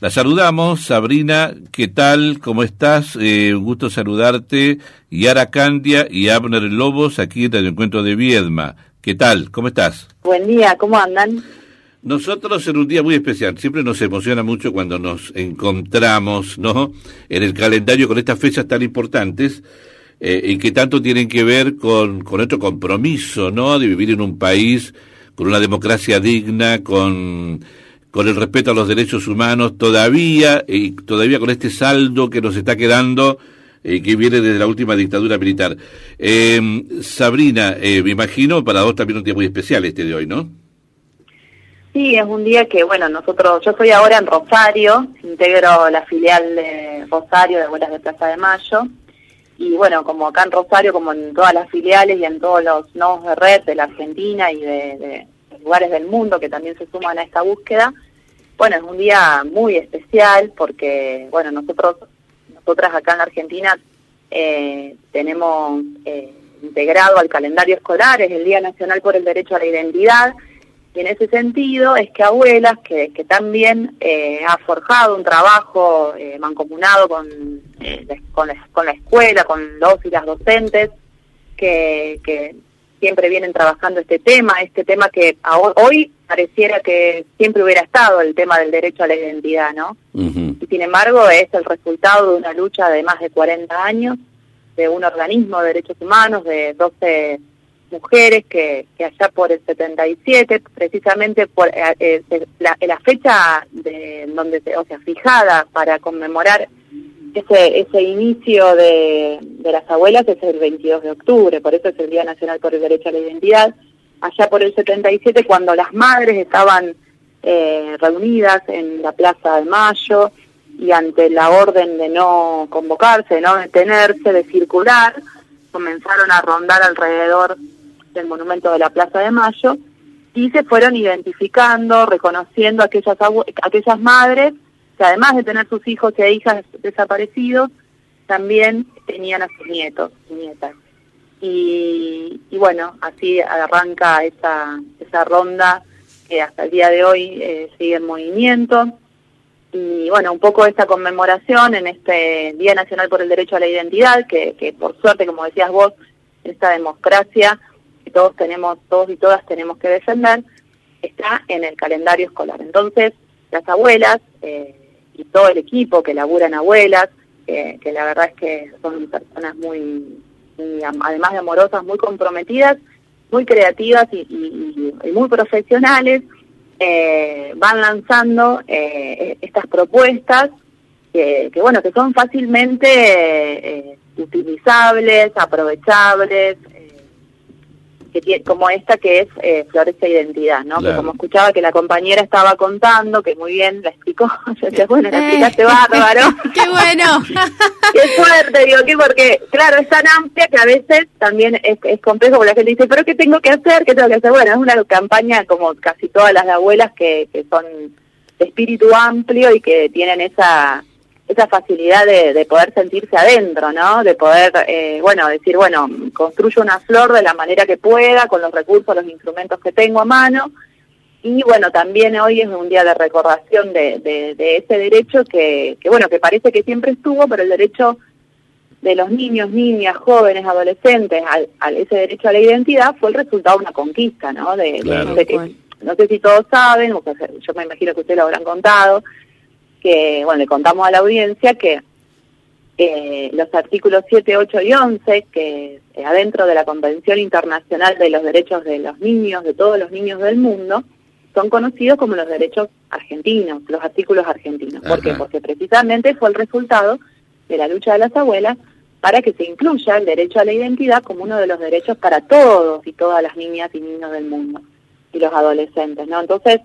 La saludamos, Sabrina, ¿qué tal? ¿Cómo estás? Eh, un gusto saludarte. Yara Candia y Abner Lobos, aquí en el encuentro de Viedma. ¿Qué tal? ¿Cómo estás? Buen día, ¿cómo andan? Nosotros en un día muy especial, siempre nos emociona mucho cuando nos encontramos, ¿no? En el calendario con estas fechas tan importantes eh, y que tanto tienen que ver con, con nuestro compromiso, ¿no? De vivir en un país con una democracia digna, con con el respeto a los derechos humanos todavía y todavía con este saldo que nos está quedando eh, que viene desde la última dictadura militar. Eh, Sabrina, eh, me imagino para vos también un día muy especial este de hoy, ¿no? Sí, es un día que, bueno, nosotros, yo estoy ahora en Rosario, integro la filial de Rosario de Abuelas de Plaza de Mayo, y bueno, como acá en Rosario, como en todas las filiales y en todos los nodos de red de la Argentina y de lugares del mundo que también se suman a esta búsqueda. Bueno, es un día muy especial porque, bueno, nosotros, nosotras acá en Argentina eh, tenemos eh, integrado al calendario escolar, es el Día Nacional por el Derecho a la Identidad, y en ese sentido es que abuelas, que, que también eh, ha forjado un trabajo mancomunado con, con, la, con la escuela, con los y las docentes, que, que siempre vienen trabajando este tema, este tema que hoy pareciera que siempre hubiera estado el tema del derecho a la identidad, ¿no? Y sin embargo es el resultado de una lucha de más de 40 años, de un organismo de derechos humanos, de 12 mujeres que, que allá por el 77, precisamente por eh, eh, la, la, fecha de donde se, o sea, fijada para conmemorar ese, ese inicio de, las abuelas es el 22 de octubre, por eso es el Día Nacional por el Derecho a la Identidad. Allá por el 77, cuando las madres estaban eh, reunidas en la Plaza de Mayo y ante la orden de no convocarse, de no detenerse, de circular, comenzaron a rondar alrededor del monumento de la Plaza de Mayo y se fueron identificando, reconociendo aquellas, aquellas madres que además de tener sus hijos y hijas desaparecidos, también tenían a sus nietos y nietas. Y, bueno, así arranca esa, esa ronda que hasta el día de hoy eh, sigue en movimiento. Y bueno, un poco esta conmemoración en este Día Nacional por el Derecho a la Identidad, que, que por suerte, como decías vos, esta democracia que todos tenemos, todos y todas tenemos que defender, está en el calendario escolar. Entonces, las abuelas, eh, y todo el equipo que laburan abuelas, que, la verdad es que son personas muy, además de amorosas, muy comprometidas, muy creativas y, muy profesionales, eh, van lanzando eh, estas propuestas que, bueno, que son fácilmente eh, utilizables, aprovechables, que como esta que es eh, Floresta Identidad, ¿no? Que como escuchaba que la compañera estaba contando, que muy bien la explicó, yo decía, bueno, la explicaste bárbaro. ¡Qué bueno! ¡Qué suerte! Digo, que porque, claro, es tan amplia que a veces también es, es complejo, porque la gente dice, ¿pero qué tengo que hacer? ¿Qué tengo que hacer? Bueno, es una campaña como casi todas las abuelas que, que son de espíritu amplio y que tienen esa esa facilidad de, poder sentirse adentro, ¿no? De poder, eh, bueno, decir, bueno, construyo una flor de la manera que pueda, con los recursos, los instrumentos que tengo a mano. Y bueno, también hoy es un día de recordación de, de, ese derecho que, que, bueno, que parece que siempre estuvo, pero el derecho de los niños, niñas, jóvenes, adolescentes, al, ese derecho a la identidad fue el resultado de una conquista, ¿no? De, no sé si todos saben, o yo me imagino que ustedes lo habrán contado, que, bueno, le contamos a la audiencia que eh, los artículos 7, 8 y 11, que eh, adentro de la Convención Internacional de los Derechos de los Niños, de todos los niños del mundo, son conocidos como los derechos argentinos, los artículos argentinos. ¿Por qué? Porque precisamente fue el resultado de la lucha de las abuelas para que se incluya el derecho a la identidad como uno de los derechos para todos y todas las niñas y niños del mundo y los adolescentes, ¿no? Entonces,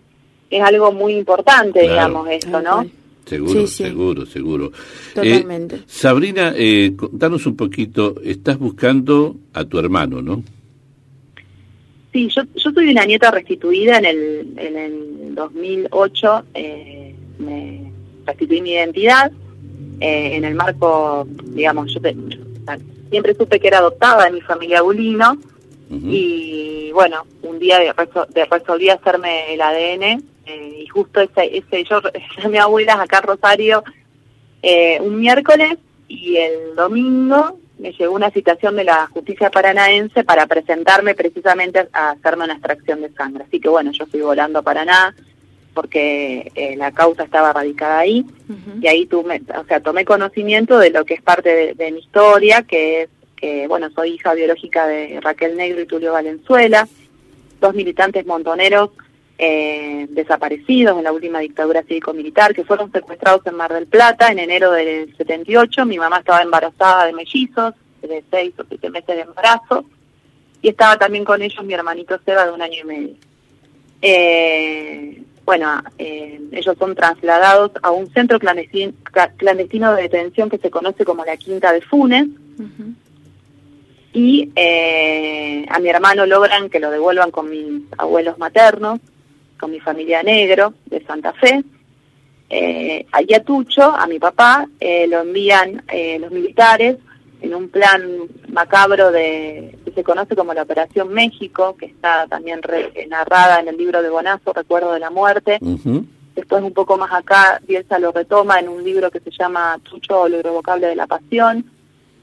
es algo muy importante, digamos, esto, ¿no? Seguro, seguro, seguro. Totalmente. Eh, Sabrina, eh, contanos un poquito, estás buscando a tu hermano, ¿no? Sí, yo, yo soy una nieta restituida en el, en el 2008, eh, me restituí mi identidad eh, en el marco, digamos, yo, siempre supe que era adoptada de mi familia Bulino y bueno, un día de, resolví hacerme el ADN justo ese, ese yo mi abuela acá en Rosario eh, un miércoles y el domingo me llegó una citación de la justicia paranaense para presentarme precisamente a hacerme una extracción de sangre. Así que bueno, yo fui volando a Paraná porque eh, la causa estaba radicada ahí y ahí tuve, o sea, tomé conocimiento de lo que es parte de, mi historia, que es que, bueno, soy hija biológica de Raquel Negro y Tulio Valenzuela, dos militantes montoneros eh, desaparecidos en la última dictadura cívico-militar, que fueron secuestrados en Mar del Plata en enero del 78. Mi mamá estaba embarazada de mellizos, de seis o siete meses de embarazo, y estaba también con ellos mi hermanito Seba de un año y medio. Eh, bueno, eh, ellos son trasladados a un centro clandestino, clandestino, de detención que se conoce como la Quinta de Funes. Y eh, a mi hermano logran que lo devuelvan con mis abuelos maternos, con mi familia negro de Santa Fe. Eh, a Tucho, a mi papá, eh, lo envían eh, los militares en un plan macabro de que se conoce como la Operación México, que está también narrada en el libro de Bonazo, Recuerdo de la Muerte. Después, un poco más acá, Bielsa lo retoma en un libro que se llama Tucho, lo irrevocable de la pasión.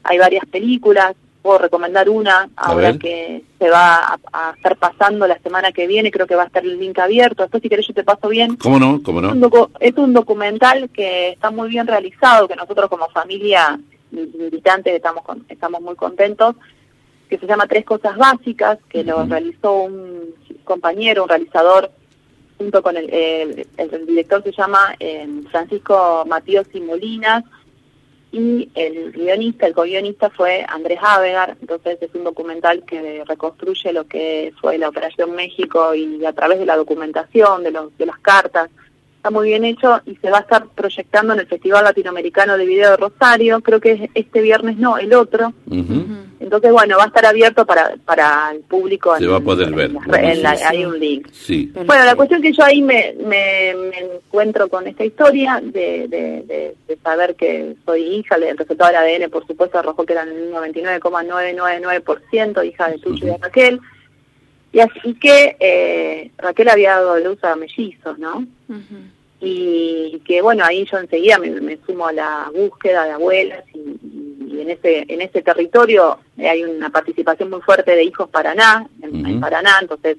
Hay varias películas, puedo recomendar una ahora que se va a, estar pasando la semana que viene, creo que va a estar el link abierto, después si querés yo te paso bien. ¿Cómo no? ¿Cómo no? Es un, es un documental que está muy bien realizado, que nosotros como familia militantes estamos, estamos muy contentos, que se llama Tres Cosas Básicas, que lo realizó un compañero, un realizador, junto con el, el, director se llama eh, Francisco Matías y Molinas, y el guionista, el co-guionista fue Andrés Avegar, entonces es un documental que reconstruye lo que fue la Operación México y a través de la documentación, de, los, de las cartas, está muy bien hecho y se va a estar proyectando en el Festival Latinoamericano de Video de Rosario, creo que es este viernes no, el otro. Entonces, bueno, va a estar abierto para, para el público. Se va a poder ver. hay un link. Sí. Bueno, la cuestión que yo ahí me, me, encuentro con esta historia de, de, de, saber que soy hija, el resultado del ADN, por supuesto, arrojó que eran el 99,999% hija de Tucho y de Raquel. Y así que eh, Raquel había dado luz a mellizos, ¿no? Y que bueno, ahí yo enseguida me, sumo a la búsqueda de abuelas y, en ese en ese territorio hay una participación muy fuerte de Hijos Paraná, en, Paraná, entonces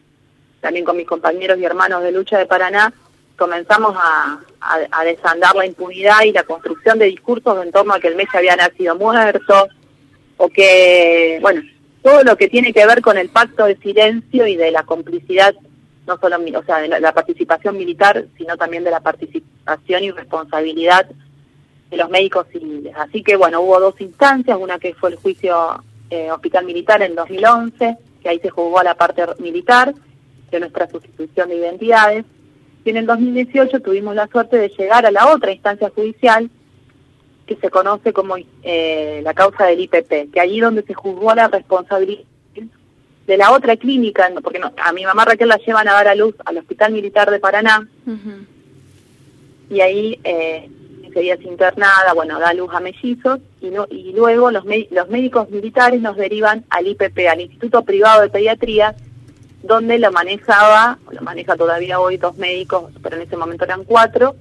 también con mis compañeros y hermanos de lucha de Paraná comenzamos a, a, desandar la impunidad y la construcción de discursos en torno a que el mes había nacido muerto, o que, bueno, todo lo que tiene que ver con el pacto de silencio y de la complicidad, no solo, o sea, de la, participación militar, sino también de la participación y responsabilidad de los médicos civiles. Así que, bueno, hubo dos instancias, una que fue el juicio eh, hospital militar en 2011, que ahí se juzgó a la parte militar de nuestra sustitución de identidades, y en el 2018 tuvimos la suerte de llegar a la otra instancia judicial, que se conoce como eh, la causa del IPP, que allí donde se juzgó la responsabilidad de la otra clínica, porque a mi mamá Raquel la llevan a dar a luz al Hospital Militar de Paraná, y ahí eh, sería internada, bueno, da luz a mellizos, y, no, y luego los, los médicos militares nos derivan al IPP, al Instituto Privado de Pediatría, donde lo manejaba, lo maneja todavía hoy dos médicos, pero en ese momento eran cuatro,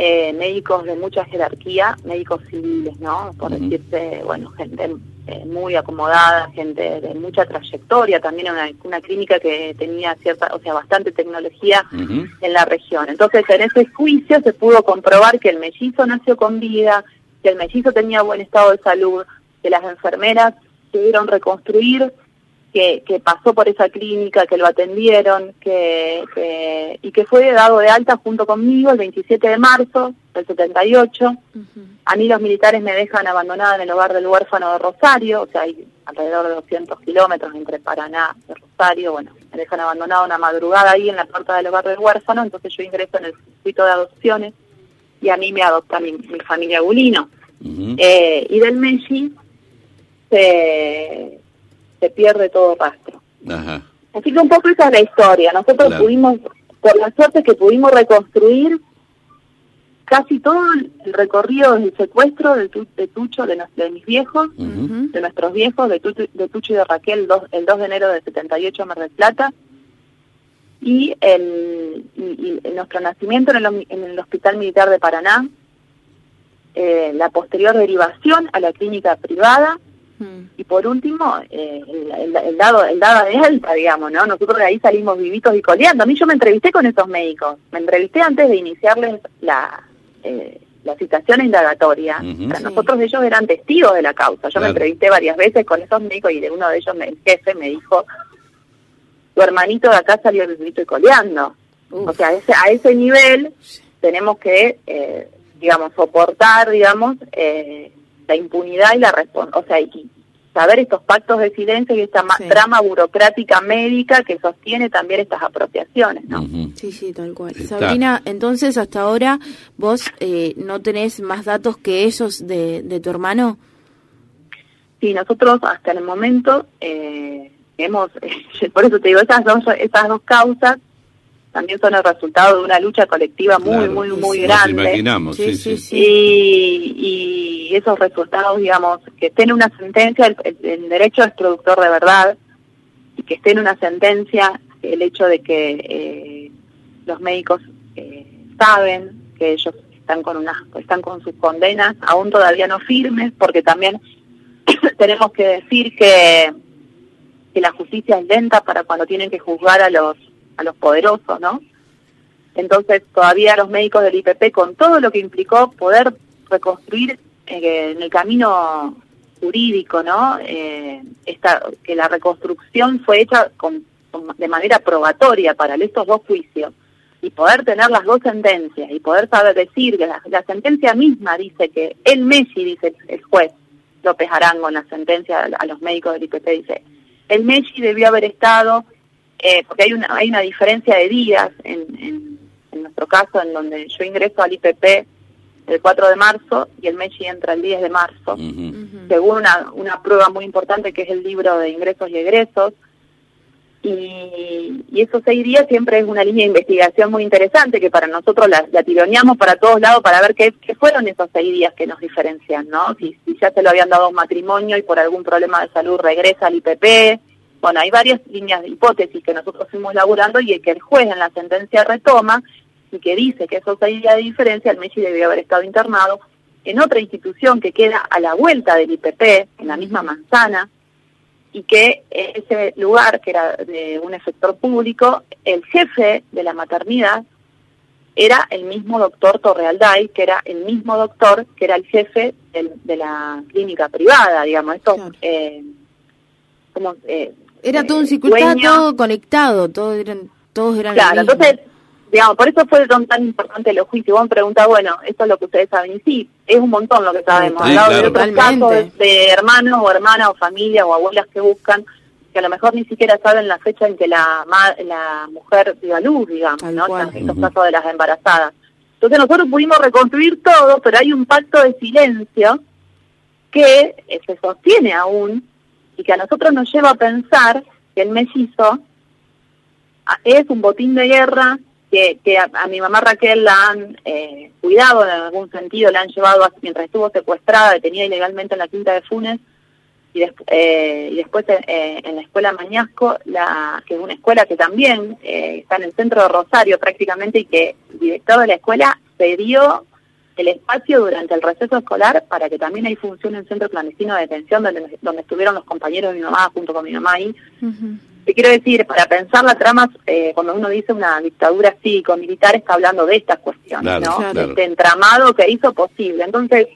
eh, médicos de mucha jerarquía, médicos civiles, ¿no? Por decirte, bueno, gente eh, muy acomodada, gente de mucha trayectoria, también una, una clínica que tenía cierta, o sea, bastante tecnología en la región. Entonces, en ese juicio se pudo comprobar que el mellizo nació con vida, que el mellizo tenía buen estado de salud, que las enfermeras pudieron reconstruir que, que, pasó por esa clínica, que lo atendieron, que, y que fue dado de alta junto conmigo el 27 de marzo del 78. A mí los militares me dejan abandonada en el hogar del huérfano de Rosario, o sea, hay alrededor de 200 kilómetros entre Paraná y Rosario, bueno, me dejan abandonada una madrugada ahí en la puerta del hogar del huérfano, entonces yo ingreso en el circuito de adopciones y a mí me adopta mi, familia Gulino. eh, y del Messi se se pierde todo rastro. Así que un poco esa es la historia. Nosotros pudimos, por la suerte que pudimos reconstruir casi todo el recorrido del secuestro de, de Tucho, de, de, mis viejos, de nuestros viejos, de, de Tucho y de Raquel el 2 de enero de 78 en Mar del Plata. y, el, nuestro nacimiento en el, en el Hospital Militar de Paraná, eh, la posterior derivación a la clínica privada mm. y por último eh, el, dado el dado de alta digamos no nosotros de ahí salimos vivitos y coleando. A mí yo me entrevisté con esos médicos. Me entrevisté antes de iniciarles la eh, la citación indagatoria. Nosotros ellos eran testigos de la causa. Yo me entrevisté varias veces con esos médicos y de uno de ellos el jefe me dijo tu hermanito de acá salió vivito y coleando o sea a ese, a ese nivel tenemos que eh, digamos, soportar, digamos, eh, la impunidad y la o sea, y saber estos pactos de silencio y esta trama burocrática médica que sostiene también estas apropiaciones, ¿no? Sí, sí, tal cual. Sabrina, entonces hasta ahora vos eh, no tenés más datos que esos de, de tu hermano. Sí, nosotros hasta el momento eh, hemos, por eso te digo, esas dos, esas dos causas también son el resultado de una lucha colectiva muy, muy, muy grande. Nos imaginamos, sí, sí. Y, esos resultados, digamos, que esté en una sentencia, el, derecho es productor de verdad, y que esté en una sentencia el hecho de que eh, los médicos eh, saben que ellos están con unas, están con sus condenas, aún todavía no firmes, porque también tenemos que decir que, que la justicia es lenta para cuando tienen que juzgar a los a los poderosos, ¿no? Entonces todavía los médicos del IPP, con todo lo que implicó poder reconstruir eh, en el camino jurídico, ¿no? Eh, esta, que la reconstrucción fue hecha con, de manera probatoria para estos dos juicios y poder tener las dos sentencias y poder saber decir que la, sentencia misma dice que el Messi, dice el juez López Arango en la sentencia a los médicos del IPP, dice, el Messi debió haber estado eh, porque hay una, hay una diferencia de días en, en, nuestro caso, en donde yo ingreso al IPP el 4 de marzo y el MESI entra el 10 de marzo, según una, una prueba muy importante que es el libro de ingresos y egresos. Y, y esos seis días siempre es una línea de investigación muy interesante que para nosotros la, la tironeamos para todos lados para ver qué, qué, fueron esos seis días que nos diferencian, ¿no? Si, si ya se lo habían dado un matrimonio y por algún problema de salud regresa al IPP, bueno, hay varias líneas de hipótesis que nosotros fuimos laburando y que el juez en la sentencia retoma y que dice que esos seis días de diferencia, el Messi debió haber estado internado en otra institución que queda a la vuelta del IPP, en la misma manzana, y que ese lugar, que era de un efector público, el jefe de la maternidad era el mismo doctor Torrealday, que era el mismo doctor que era el jefe de la clínica privada, digamos. Esto, eh, como, eh, era todo un circuito, todo conectado, todos eran, todos eran Claro, entonces, digamos, por eso fue tan importante los juicios. Vos me preguntás, bueno, esto es lo que ustedes saben. Y sí, es un montón lo que sabemos. Sí, de otros casos de, hermanos o hermanas o familia o abuelas que buscan, que a lo mejor ni siquiera saben la fecha en que la, la mujer dio a luz, digamos, ¿no? En estos casos de las embarazadas. Entonces nosotros pudimos reconstruir todo, pero hay un pacto de silencio que se sostiene aún y que a nosotros nos lleva a pensar que el mellizo es un botín de guerra que, que a, mi mamá Raquel la han eh, cuidado en algún sentido, la han llevado mientras estuvo secuestrada, detenida ilegalmente en la quinta de Funes, y, eh, y después eh, en la escuela Mañasco, la, que es una escuela que también está en el centro de Rosario prácticamente y que el director de la escuela se dio el espacio durante el receso escolar para que también ahí funcione un centro clandestino de detención donde, donde estuvieron los compañeros de mi mamá junto con mi mamá ahí. Te quiero decir, para pensar la trama, eh, cuando uno dice una dictadura cívico-militar, está hablando de estas cuestiones, ¿no? Este entramado que hizo posible. Entonces,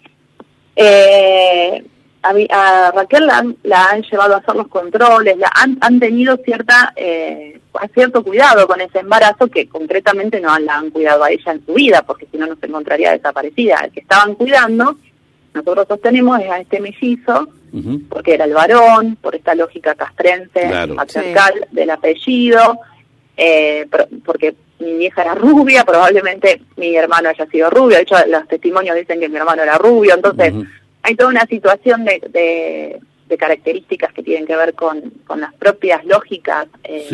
eh, a, Raquel la han, la han, llevado a hacer los controles, la han, han tenido cierta eh, cierto cuidado con ese embarazo que concretamente no la han cuidado a ella en su vida, porque si no, no se encontraría desaparecida. El que estaban cuidando, nosotros sostenemos, es a este mellizo, porque era el varón, por esta lógica castrense, patriarcal del apellido, eh, porque mi vieja era rubia, probablemente mi hermano haya sido rubio, de hecho los testimonios dicen que mi hermano era rubio, entonces hay toda una situación de de características que tienen que ver con, con las propias lógicas eh,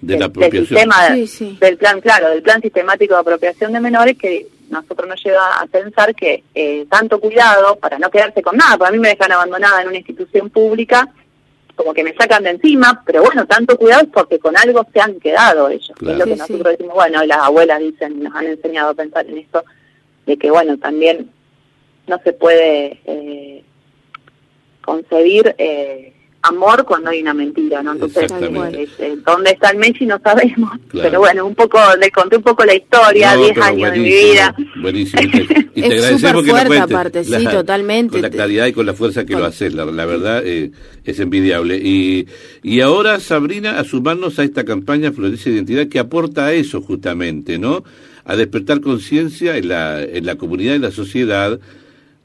de del sistema del plan, claro, del plan sistemático de apropiación de menores que nosotros nos lleva a pensar que eh, tanto cuidado para no quedarse con nada, porque a mí me dejan abandonada en una institución pública como que me sacan de encima, pero bueno, tanto cuidado porque con algo se han quedado ellos. es lo que nosotros decimos, bueno, las abuelas dicen, nos han enseñado a pensar en esto, de que bueno, también no se puede eh, concebir eh, amor cuando hay una mentira, ¿no? Entonces, ¿dónde está el Messi? No sabemos. Pero bueno, un poco, le conté un poco la historia, 10 años de mi vida. Buenísimo. Y te es agradecemos que fuerte aparte, sí, totalmente. Con la claridad y con la fuerza que lo haces, la, verdad eh, es envidiable. Y, y ahora, Sabrina, a sumarnos a esta campaña Florencia Identidad que aporta a eso justamente, ¿no? A despertar conciencia en la, en la comunidad y la sociedad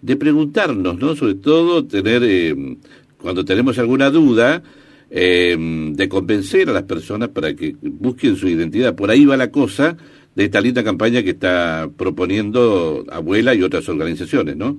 de preguntarnos, ¿no? Sobre todo tener... Eh, cuando tenemos alguna duda, eh, de convencer a las personas para que busquen su identidad. Por ahí va la cosa de esta linda campaña que está proponiendo Abuela y otras organizaciones, ¿no?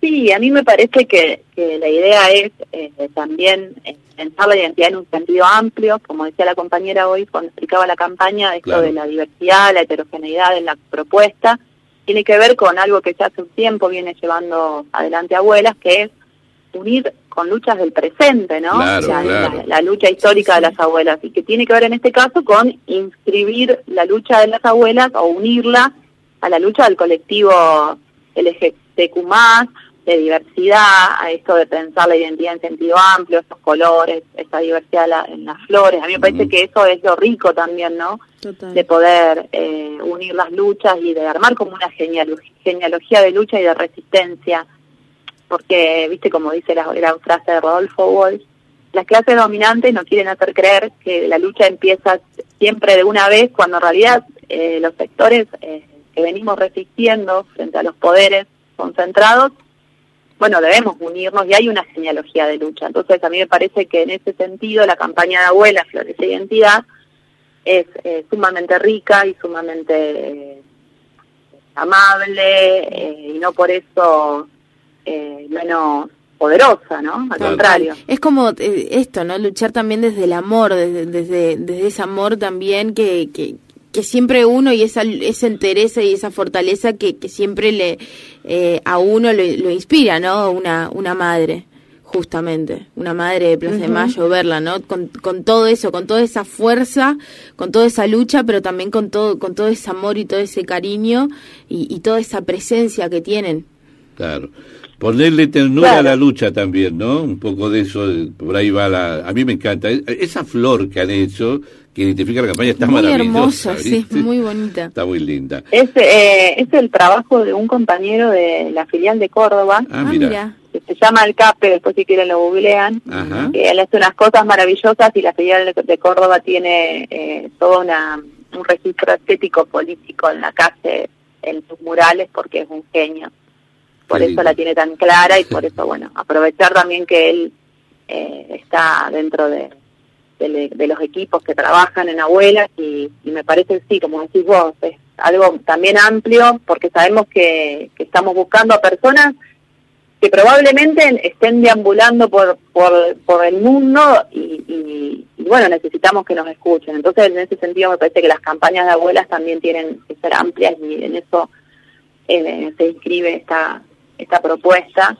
Sí, a mí me parece que, la idea es eh, también eh, pensar la identidad en un sentido amplio, como decía la compañera hoy cuando explicaba la campaña, esto de la diversidad, la heterogeneidad en la propuesta, tiene que ver con algo que ya hace un tiempo viene llevando adelante Abuelas, que es unir con luchas del presente, ¿no? la, lucha histórica de las abuelas y que tiene que ver en este caso con inscribir la lucha de las abuelas o unirla a la lucha del colectivo LGBTQ+, de diversidad, a esto de pensar la identidad en sentido amplio, esos colores, esa diversidad en las flores. A mí me parece que eso es lo rico también, ¿no? De poder eh, unir las luchas y de armar como una genealogía de lucha y de resistencia porque, viste, como dice la, frase de Rodolfo Walsh, las clases dominantes nos quieren hacer creer que la lucha empieza siempre de una vez, cuando en realidad eh, los sectores eh, que venimos resistiendo frente a los poderes concentrados, bueno, debemos unirnos y hay una genealogía de lucha. Entonces, a mí me parece que en ese sentido la campaña de Abuela, Flores de Identidad, es eh, sumamente rica y sumamente amable y no por eso eh, menos poderosa, ¿no? Al contrario. Es como eh, esto, ¿no? Luchar también desde el amor, desde, desde, ese amor también que, que, que siempre uno y esa, esa entereza y esa fortaleza que, que siempre le eh, a uno lo, inspira, ¿no? Una, una madre justamente, una madre de Plaza de Mayo, verla, ¿no? Con, con todo eso, con toda esa fuerza, con toda esa lucha, pero también con todo, con todo ese amor y todo ese cariño y, y toda esa presencia que tienen. Claro. Ponerle ternura a la lucha también, ¿no? Un poco de eso, por ahí va la... A mí me encanta. E, esa flor que han hecho, que identifica la campaña, está muy hermosa, sí, muy bonita. Está muy linda. Es, eh, es el trabajo de un compañero de la filial de Córdoba. Ah, mira. Que se llama El Cape, después si quieren lo googlean. Que él hace unas cosas maravillosas y la filial de, Córdoba tiene eh, todo una, un registro estético político en la calle, en sus murales, porque es un genio por eso la tiene tan clara y por eso, bueno, aprovechar también que él eh, está dentro de, de, los equipos que trabajan en abuelas y, me parece, sí, como decís vos, es algo también amplio porque sabemos que, que estamos buscando a personas que probablemente estén deambulando por, por, por el mundo y, y, bueno, necesitamos que nos escuchen. Entonces, en ese sentido, me parece que las campañas de abuelas también tienen que ser amplias y en eso eh, se inscribe esta, esta propuesta,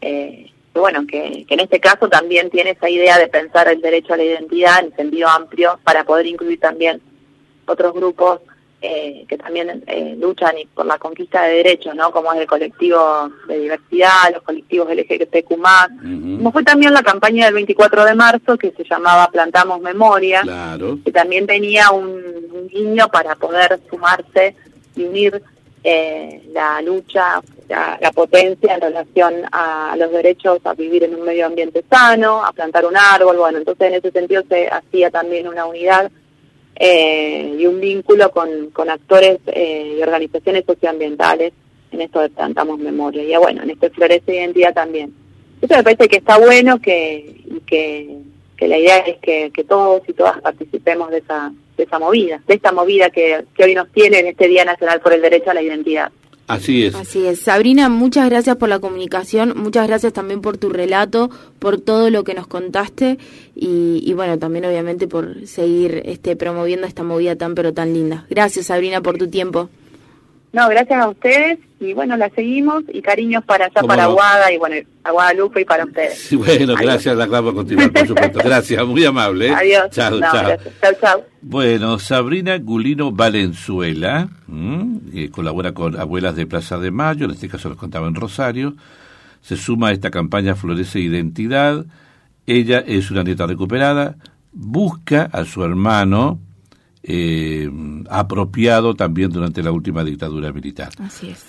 eh, que bueno, que, en este caso también tiene esa idea de pensar el derecho a la identidad en sentido amplio para poder incluir también otros grupos eh, que también eh, luchan por la conquista de derechos, ¿no? Como es el colectivo de diversidad, los colectivos LGBTQ+, como fue también la campaña del 24 de marzo que se llamaba Plantamos Memoria, que también tenía un, un guiño para poder sumarse y unir eh, la lucha, la, potencia en relación a los derechos a vivir en un medio ambiente sano, a plantar un árbol, bueno, entonces en ese sentido se hacía también una unidad eh, y un vínculo con, con actores eh, y organizaciones socioambientales en esto de Plantamos Memoria. Y bueno, en este Florece Identidad también. Eso me parece que está bueno que, que, que la idea es que, que todos y todas participemos de esa de esa movida, de esta movida que, que hoy nos tiene en este Día Nacional por el Derecho a la Identidad. Así es. Así es. Sabrina, muchas gracias por la comunicación, muchas gracias también por tu relato, por todo lo que nos contaste y, y, bueno, también obviamente por seguir este promoviendo esta movida tan pero tan linda. Gracias Sabrina por tu tiempo. No, gracias a ustedes y bueno, la seguimos y cariños para allá, ¿Cómo para no? Aguada y bueno, a Guadalupe y para ustedes. Sí, bueno, Adiós. gracias, la vamos a continuar, por supuesto. Gracias, muy amable. ¿eh? Adiós. Chao, No, chao. Chao, chao. Bueno, Sabrina Gulino Valenzuela, que colabora con Abuelas de Plaza de Mayo, en este caso los contaba en Rosario, se suma a esta campaña Florece Identidad. Ella es una nieta recuperada, busca a su hermano eh, apropiado también durante la última dictadura militar. Así es.